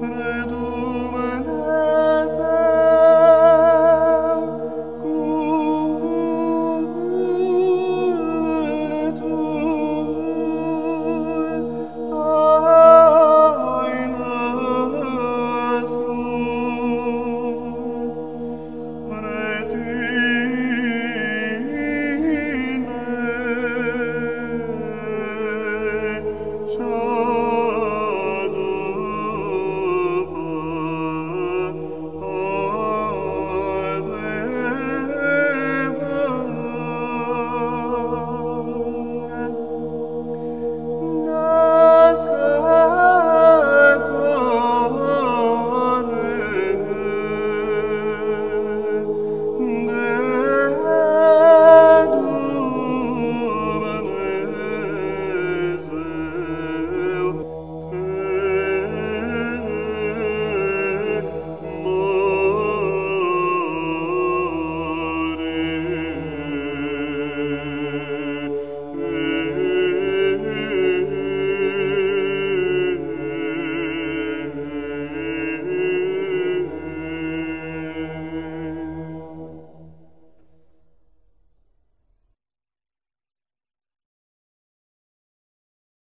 Pre